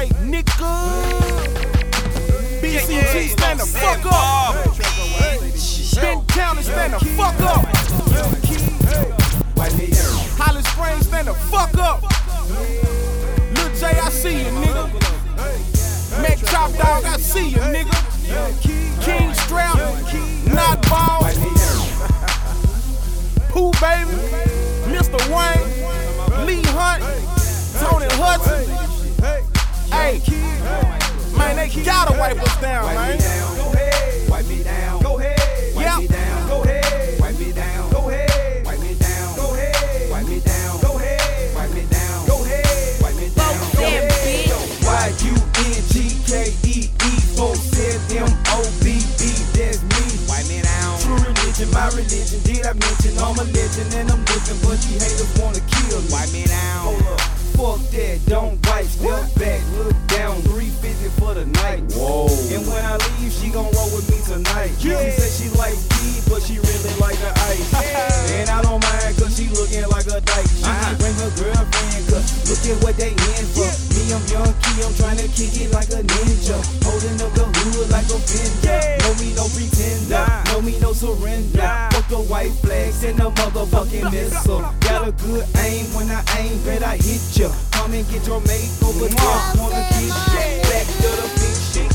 say nigga. BCG stand the fuck up. Benton County stand the fuck up. Holly Springs stand the fuck up. Lil J, I see you, nigga. Mac Chop Dog, I see you, nigga. King Strap, Not Ball, Pooh Baby, Mr. Wayne, Lee Hunt, Tony Hudson. Hey, man, they gotta wipe us down, man. Go ahead. Wipe me down. Go ahead. Wipe me down. Go ahead. Wipe me down. Go ahead. Wipe me down. Go ahead. Wipe me down. Go ahead. Wipe me down. Go ahead. Wipe me down. Go Damn, ahead. bitch. Y U N G K E E four said M O B B. That's me. Wipe me down. True religion, my religion. Did I mention I'm a legend and I'm living, but you haters wanna kill me. Wipe me down. Hold up. Fuck that. Don't wipe. She really like the ice. and I don't mind cause she looking like a dyke. She can bring her girlfriend cause look at what they in for. Me, I'm young key, I'm trying to kick it like a ninja. Holding up the hood like a fender. No me no pretender. No me no surrender. Fuck the white flags and the motherfucking missile. Got a good aim when I aim, bet I hit ya. Come and get your mate over. Wanna kiss ya. Back to the big shit.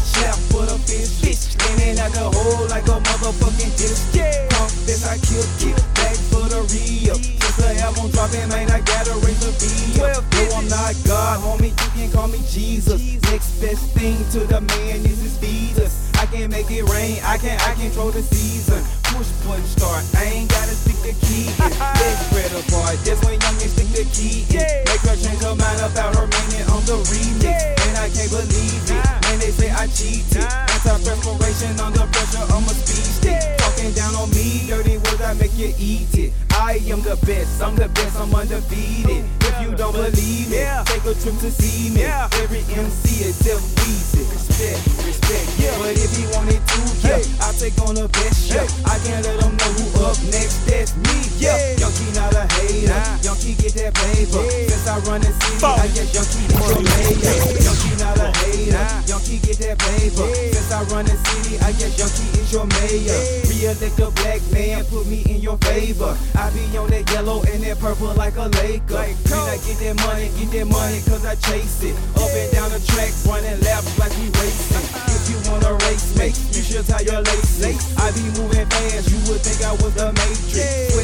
The dropping, man, I gotta raise the bill. No, I'm not God, homie. You can call me Jesus. Next best thing to the man is his fetus. I can make it rain. I can I control the season. Push button start. I ain't gotta stick the key in. Let's spread apart. That's when youngin' stick the key in. Make her change her mind about her meaning on the remix. And I can't believe it. Man, they say I cheated. Anti-perspiration under pressure, I'm a speed stick. Talking down on me, dirty words, I make you eat it. I am the best, I'm the best, I'm undefeated. If you don't believe it, take a trip to see me. Every MC except Weezy. Respect, respect, yeah. But if he wanted to, yeah, I take on the best, yeah. I can't let him know who up next, that's me, yeah. Young Key not a hater, Young Key get that paper. Since I run the city, I guess Young Key is your mayor. Young Key not a hater, Young Key get that paper. Since I run the city, I guess Key is your mayor. Re-elect a black man, put me in your favor. I be on that yellow and that purple like a Laker. When I get that money, get that money cause I chase it. Up and down the track, running laps like we racing. If you wanna race me, you should tie your laces. I be moving fast, you would think I was the Matrix.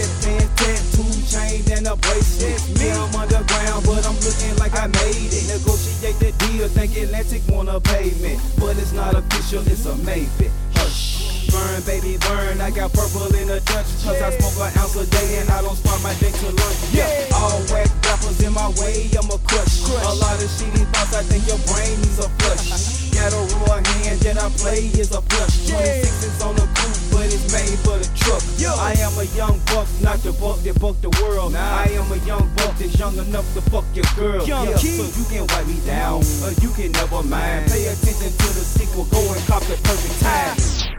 Atlantic wanna pay me. But it's not official, it's a maybe. Hush. Burn, baby, burn. I got purple in the Dutch. Cause I smoke an ounce a day and I don't start my day till lunch. Yeah. All whack rappers in my way, I'm a crush. A lot of shitty thoughts, I think your brain needs a flush. Got a raw hand that I play is a for. I am a young buck, not the buck that buck the world. I am a young buck that's young enough to fuck your girl. Young Yeah, so you can wipe me down, or you can never mind. Pay attention to the sequel, go and cop the perfect time.